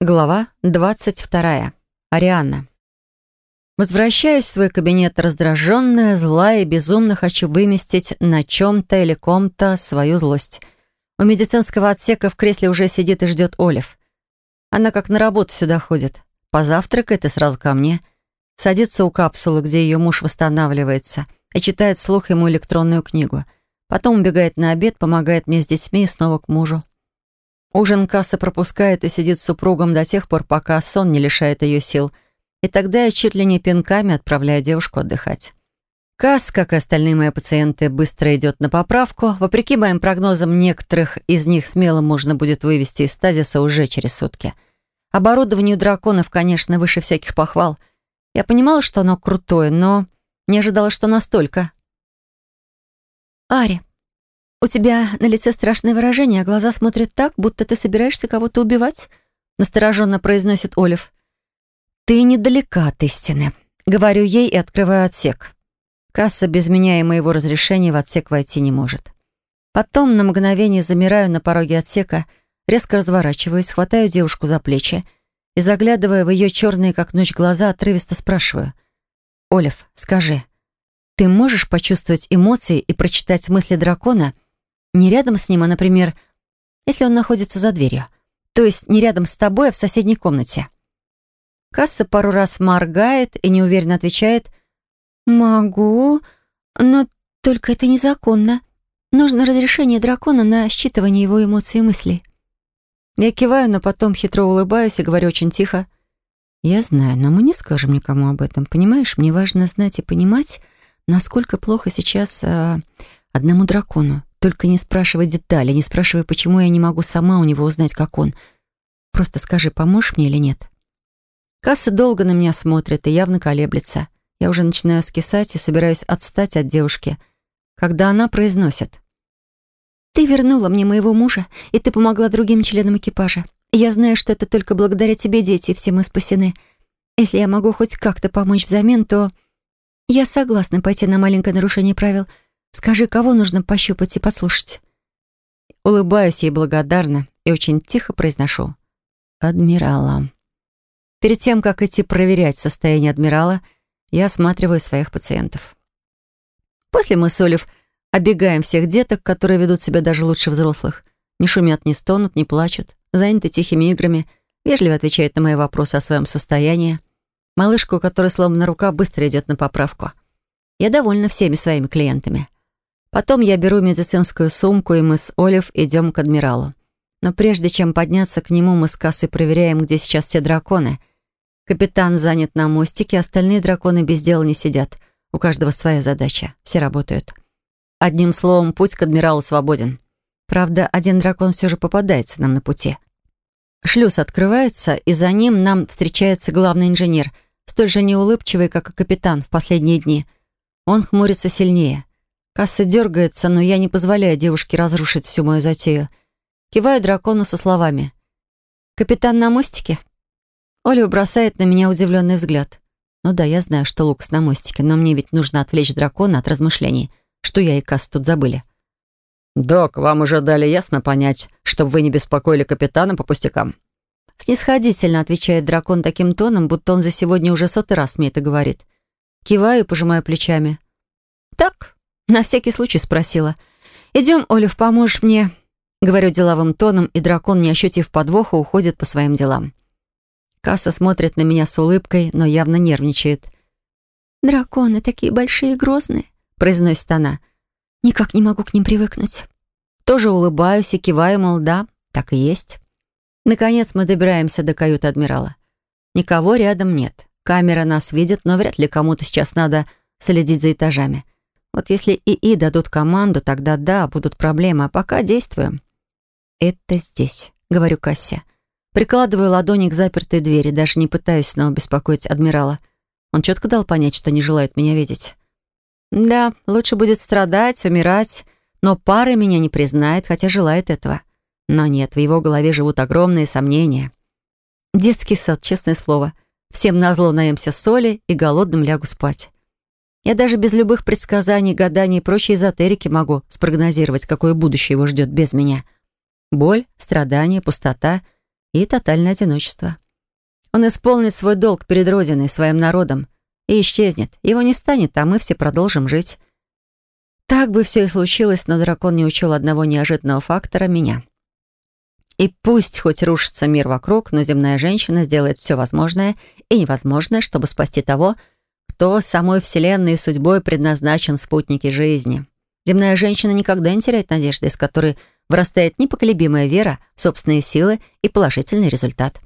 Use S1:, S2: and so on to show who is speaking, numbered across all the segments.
S1: Глава 22. Арианна. Возвращаюсь в свой кабинет раздраженная, злая и безумно хочу выместить на чем-то или ком-то свою злость. У медицинского отсека в кресле уже сидит и ждет Олив. Она как на работу сюда ходит. Позавтракает и сразу ко мне. Садится у капсулы, где ее муж восстанавливается, и читает вслух ему электронную книгу. Потом убегает на обед, помогает мне с детьми и снова к мужу. Ужин касса пропускает и сидит с супругом до тех пор, пока сон не лишает ее сил. И тогда я чуть ли не пинками отправляю девушку отдыхать. Касс, как и остальные мои пациенты, быстро идет на поправку. Вопреки моим прогнозам, некоторых из них смело можно будет вывести из стазиса уже через сутки. Оборудование у драконов, конечно, выше всяких похвал. Я понимала, что оно крутое, но не ожидала, что настолько.
S2: «Ари, «У тебя на лице страшное выражение, а глаза смотрят так, будто ты собираешься кого-то убивать», — настороженно произносит Олив. «Ты недалека от истины», — говорю ей и открываю отсек. Касса без меня и моего разрешения в отсек войти не может. Потом на мгновение замираю на пороге отсека, резко разворачиваюсь, хватаю девушку за плечи и, заглядывая в ее черные, как ночь, глаза, отрывисто спрашиваю. «Олив, скажи, ты можешь почувствовать эмоции и прочитать мысли дракона — не рядом с ним, а, например, если он находится за дверью. То есть не рядом с тобой, а в соседней комнате. Касса пару раз моргает и неуверенно отвечает «Могу, но только это незаконно. Нужно разрешение дракона на считывание его эмоций и мыслей». Я киваю, но потом хитро улыбаюсь и говорю очень тихо. «Я знаю, но мы не скажем никому об этом. Понимаешь, мне важно знать и понимать, насколько плохо сейчас э, одному дракону. Только не спрашивай детали, не спрашивай, почему я не могу сама у него узнать, как он. Просто скажи, поможешь мне или нет?» Касса долго на меня смотрит и явно колеблется. Я уже начинаю скисать и собираюсь отстать от девушки, когда она произносит. «Ты вернула мне моего мужа, и ты помогла другим членам экипажа. Я знаю, что это только благодаря тебе, дети, все мы спасены. Если я могу хоть как-то помочь взамен, то я согласна пойти на маленькое нарушение правил — Скажи, кого нужно пощупать и послушать?» Улыбаюсь ей благодарно и очень тихо произношу. «Адмирала». Перед тем, как идти проверять состояние адмирала, я осматриваю своих пациентов. После мы с Олив обегаем всех деток, которые ведут себя даже лучше взрослых. Не шумят, не стонут, не плачут, заняты тихими играми, вежливо отвечают на мои вопросы о своем состоянии. Малышка, у которой сломана рука, быстро идет на поправку. Я довольна всеми своими клиентами. Потом я беру медицинскую сумку, и мы с Олив идем к адмиралу. Но прежде чем подняться к нему, мы с Кассой проверяем, где сейчас все драконы. Капитан занят на мостике, остальные драконы без дела не сидят. У каждого своя задача, все работают. Одним словом, путь к адмиралу свободен. Правда, один дракон все же попадается нам на пути. Шлюз открывается, и за ним нам встречается главный инженер, столь же неулыбчивый, как и капитан в последние дни. Он хмурится сильнее — Касса дергается, но я не позволяю девушке разрушить всю мою затею. Киваю дракону со словами. «Капитан на мостике?» Оля бросает на меня удивленный взгляд. «Ну да, я знаю, что Лукас на мостике, но мне ведь нужно отвлечь дракона от размышлений, что я и Касс тут забыли».
S3: «Док, вам уже дали ясно понять, чтобы вы не беспокоили капитана по пустякам».
S1: Снисходительно отвечает дракон таким тоном, будто он за сегодня уже сотый раз мне это говорит. Киваю и пожимаю плечами. «Так, на всякий случай спросила. «Идем, Олив, поможешь мне?» Говорю деловым тоном, и дракон, не ощутив подвоха, уходит по своим делам. Касса смотрит на меня с улыбкой, но явно нервничает.
S2: «Драконы такие большие и грозные», — произносит она. «Никак не могу к ним привыкнуть».
S1: Тоже улыбаюсь и киваю, мол, да, так и есть. Наконец мы добираемся до каюты адмирала. Никого рядом нет. Камера нас видит, но вряд ли кому-то сейчас надо следить за этажами. Вот если ИИ дадут команду, тогда да, будут проблемы, а пока действуем. «Это здесь», — говорю Кассе. Прикладываю ладони к запертой двери, даже не пытаясь снова беспокоить адмирала. Он четко дал понять, что не желает меня видеть. Да, лучше будет страдать, умирать, но пара меня не признает, хотя желает этого. Но нет, в его голове живут огромные сомнения. Детский сад, честное слово. Всем назло наемся соли и голодным лягу спать. Я даже без любых предсказаний, гаданий и прочей эзотерики могу спрогнозировать, какое будущее его ждет без меня. Боль, страдания, пустота и тотальное одиночество. Он исполнит свой долг перед Родиной, своим народом, и исчезнет. Его не станет, а мы все продолжим жить. Так бы все и случилось, но дракон не учел одного неожиданного фактора — меня. И пусть хоть рушится мир вокруг, но земная женщина сделает все возможное и невозможное, чтобы спасти того, кто самой Вселенной и судьбой предназначен спутники жизни. Земная женщина никогда не теряет надежды, из которой вырастает непоколебимая вера в собственные силы и положительный результат.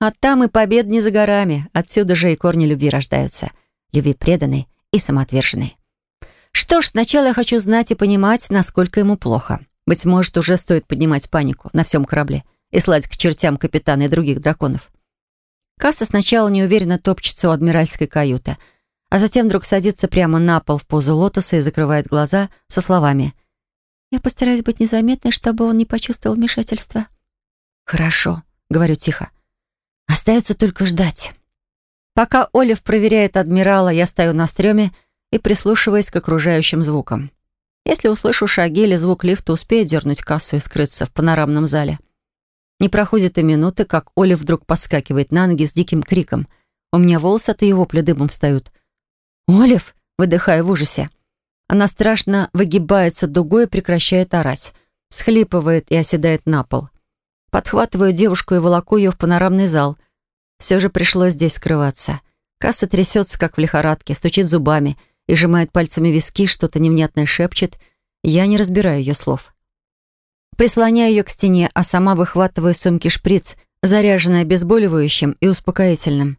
S1: А там и побед не за горами, отсюда же и корни любви рождаются. Любви преданной и самоотверженной. Что ж, сначала я хочу знать и понимать, насколько ему плохо. Быть может, уже стоит поднимать панику на всем корабле и слать к чертям капитана и других драконов. Касса сначала неуверенно топчется у адмиральской каюты, а затем вдруг садится прямо на пол в позу лотоса и закрывает глаза со словами «Я постараюсь быть незаметной, чтобы он не почувствовал вмешательства». «Хорошо», — говорю тихо. «Остается только ждать». Пока Олив проверяет адмирала, я стою на стреме и прислушиваясь к окружающим звукам. Если услышу шаги или звук лифта, успею дернуть кассу и скрыться в панорамном зале. Не проходит и минуты, как Оля вдруг подскакивает на ноги с диким криком. У меня волосы от ее вопля дыбом встают. «Олив!» — выдыхая в ужасе. Она страшно выгибается дугой и прекращает орать. Схлипывает и оседает на пол. Подхватываю девушку и волоку ее в панорамный зал. Все же пришлось здесь скрываться. Касса трясется, как в лихорадке, стучит зубами — и сжимает пальцами виски, что-то невнятное шепчет. Я не разбираю ее слов. Прислоняю ее к стене, а сама выхватываю из сумки шприц, заряженный обезболивающим и успокоительным.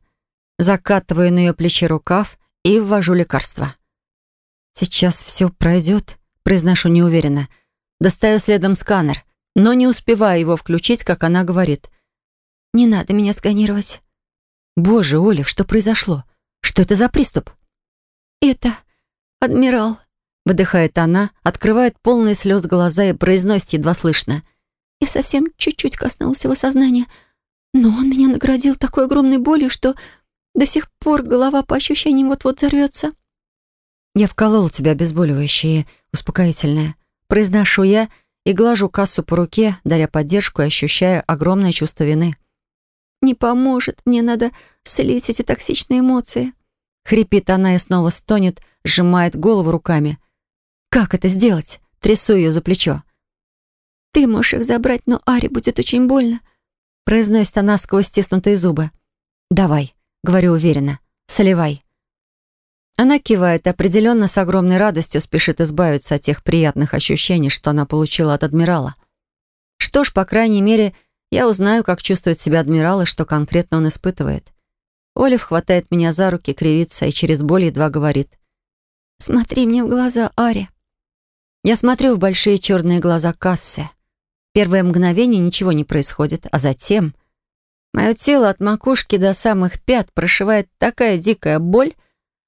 S1: Закатываю на ее плечи рукав и ввожу лекарство. «Сейчас все пройдет», — произношу неуверенно. Достаю следом сканер, но не успеваю его включить, как она говорит. «Не надо меня сканировать». «Боже, Олив, что произошло? Что это за приступ?» «Это адмирал», — выдыхает она, открывает полные слез глаза и произносит едва слышно. «Я совсем чуть-чуть коснулась его сознания, но он меня наградил такой огромной болью, что до сих пор голова по ощущениям вот-вот взорвется». «Я вколола тебя обезболивающее и успокоительное», — произношу я и глажу кассу по руке, даря поддержку и ощущая огромное чувство вины. «Не поможет, мне надо слить эти токсичные эмоции», Хрипит она и снова стонет, сжимает голову руками. «Как это сделать?» Трясу ее за плечо. «Ты можешь их забрать, но Аре будет очень больно», произносит она сквозь стиснутые зубы. «Давай», — говорю уверенно, — «соливай». Она кивает, определенно с огромной радостью спешит избавиться от тех приятных ощущений, что она получила от адмирала. Что ж, по крайней мере, я узнаю, как чувствует себя адмирал и что конкретно он испытывает. Олив хватает меня за руки, кривится и через боль едва говорит. «Смотри мне в глаза, Ари». Я смотрю в большие черные глаза Кассы. Первое мгновение ничего не происходит, а затем... Мое тело от макушки до самых пят прошивает такая дикая боль,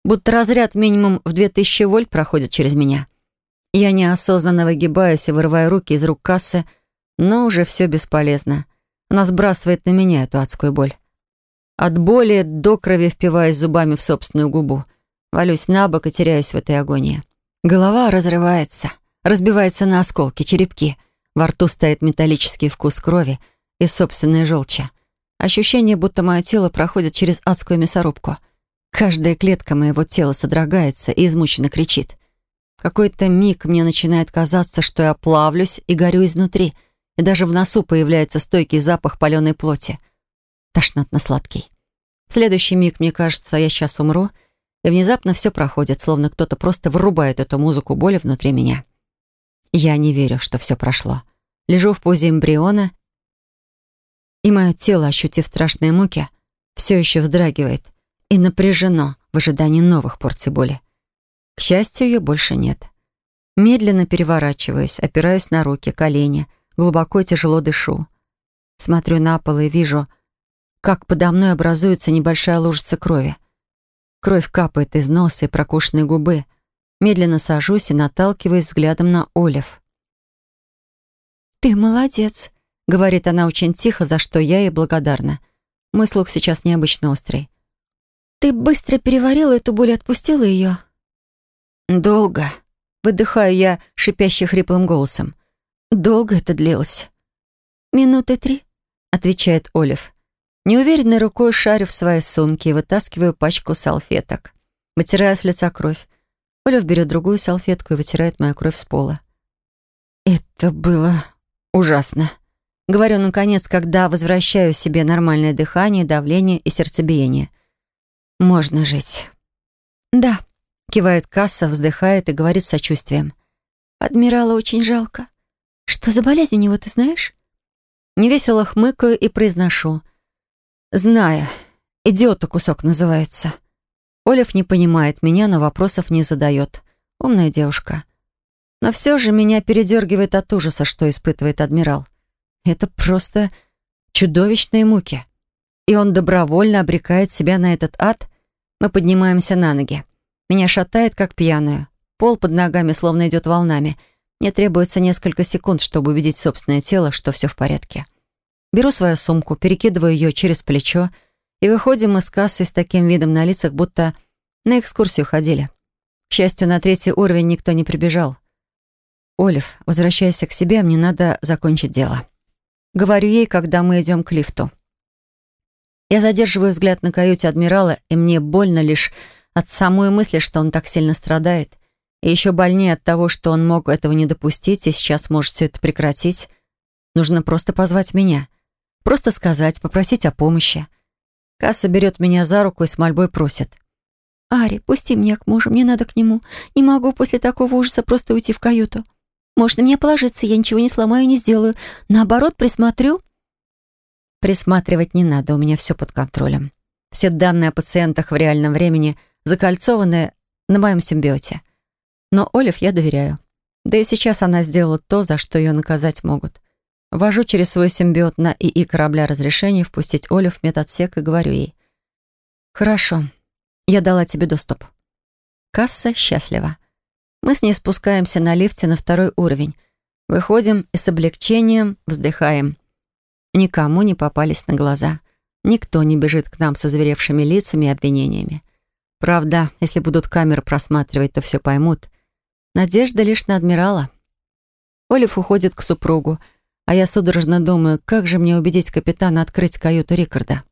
S1: будто разряд минимум в 2000 вольт проходит через меня. Я неосознанно выгибаюсь и вырываю руки из рук Кассы, но уже все бесполезно. Она сбрасывает на меня эту адскую боль. От боли до крови впиваясь зубами в собственную губу. Валюсь на бок и теряюсь в этой агонии. Голова разрывается, разбивается на осколки, черепки. Во рту стоит металлический вкус крови и собственной желчи. Ощущение, будто мое тело проходит через адскую мясорубку. Каждая клетка моего тела содрогается и измученно кричит. какой-то миг мне начинает казаться, что я плавлюсь и горю изнутри, и даже в носу появляется стойкий запах паленой плоти — тошнотно-сладкий. В следующий миг мне кажется, я сейчас умру, и внезапно все проходит, словно кто-то просто врубает эту музыку боли внутри меня. Я не верю, что все прошло. Лежу в позе эмбриона, и мое тело, ощутив страшные муки, все еще вздрагивает и напряжено в ожидании новых порций боли. К счастью, ее больше нет. Медленно переворачиваюсь, опираюсь на руки, колени, глубоко и тяжело дышу. Смотрю на пол и вижу — как подо мной образуется небольшая лужица крови. Кровь капает из носа и прокушенной губы. Медленно сажусь и наталкиваюсь взглядом на Олив. «Ты молодец», — говорит она очень тихо, за что я ей благодарна. Мой слух сейчас необычно острый. «Ты быстро переварила эту боль и отпустила ее?» «Долго», — выдыхаю я шипящий хриплым голосом. «Долго это длилось?» «Минуты три», — отвечает Олив. Неуверенной рукой шарю в своей сумке и вытаскиваю пачку салфеток. Вытираю с лица кровь. Олив берет другую салфетку и вытирает мою кровь с пола. «Это было ужасно», — говорю наконец, когда возвращаю себе нормальное дыхание, давление и сердцебиение. «Можно жить». «Да», — кивает касса, вздыхает и говорит с сочувствием. «Адмирала очень жалко. Что за болезнь у него, ты знаешь?» Невесело хмыкаю и произношу. «Знаю. Идиота кусок называется». Олив не понимает меня, но вопросов не задает. Умная девушка. Но все же меня передергивает от ужаса, что испытывает адмирал. Это просто чудовищные муки. И он добровольно обрекает себя на этот ад. Мы поднимаемся на ноги. Меня шатает, как пьяную. Пол под ногами словно идет волнами. Мне требуется несколько секунд, чтобы убедить собственное тело, что все в порядке. Беру свою сумку, перекидываю ее через плечо, и выходим из кассы с таким видом на лицах, будто на экскурсию ходили. К счастью, на третий уровень никто не прибежал. «Олив, возвращайся к себе, мне надо закончить дело». Говорю ей, когда мы идем к лифту. Я задерживаю взгляд на каюте адмирала, и мне больно лишь от самой мысли, что он так сильно страдает. И еще больнее от того, что он мог этого не допустить и сейчас может все это прекратить. Нужно просто позвать меня. Просто сказать, попросить о помощи. Касса берет меня за руку и с мольбой просит. «Ари, пусти меня к мужу, мне надо к нему. Не могу после такого ужаса просто уйти в каюту. Можешь на меня положиться, я ничего не сломаю и не сделаю. Наоборот, присмотрю». Присматривать не надо, у меня все под контролем. Все данные о пациентах в реальном времени закольцованы на моем симбиоте. Но Олив я доверяю. Да и сейчас она сделала то, за что ее наказать могут. Ввожу через свой симбиот на ИИ корабля разрешение впустить Олю в медотсек и говорю ей. «Хорошо, я дала тебе доступ». Касса счастлива. Мы с ней спускаемся на лифте на второй уровень. Выходим и с облегчением вздыхаем. Никому не попались на глаза. Никто не бежит к нам со зверевшими лицами и обвинениями. Правда, если будут камеры просматривать, то все поймут. Надежда лишь на адмирала. Олив уходит к супругу, а я судорожно думаю, как же мне убедить капитана открыть каюту Рикарда?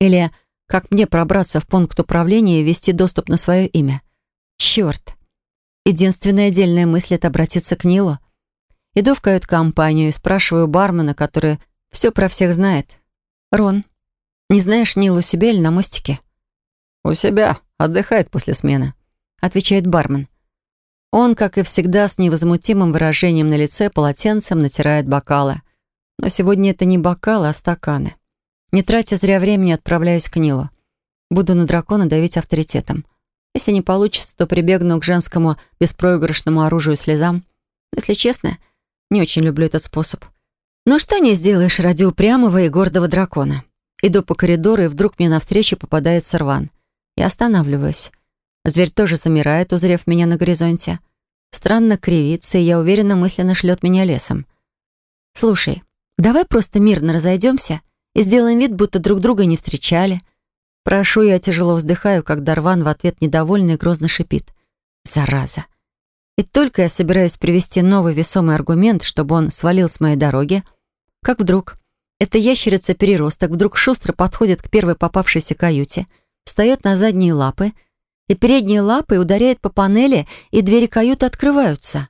S1: Или как мне пробраться в пункт управления и ввести доступ на свое имя? Черт! Единственная отдельная мысль — это обратиться к Нилу. Иду в кают-компанию и спрашиваю бармена, который все про всех знает. «Рон, не знаешь Нилу себе или на мостике?»
S3: «У себя. Отдыхает после смены», —
S1: отвечает бармен. Он, как и всегда, с невозмутимым выражением на лице полотенцем натирает бокалы. Но сегодня это не бокалы, а стаканы. Не тратя зря времени, отправляюсь к Нилу. Буду на дракона давить авторитетом. Если не получится, то прибегну к женскому беспроигрышному оружию слезам. Если честно, не очень люблю этот способ. Но что не сделаешь ради упрямого и гордого дракона. Иду по коридору, и вдруг мне навстречу попадает Рван. Я останавливаюсь. Зверь тоже замирает, узрев меня на горизонте. Странно кривится, и я уверенно мысленно шлет меня лесом. «Слушай, давай просто мирно разойдемся и сделаем вид, будто друг друга не встречали». Прошу, я тяжело вздыхаю, когда Рван в ответ недовольно и грозно шипит. «Зараза!» И только я собираюсь привести новый весомый аргумент, чтобы он свалил с моей дороги, как вдруг эта ящерица-переросток вдруг шустро подходит к первой попавшейся каюте, встает на задние лапы и передние лапы ударяет по панели, и двери каюты открываются.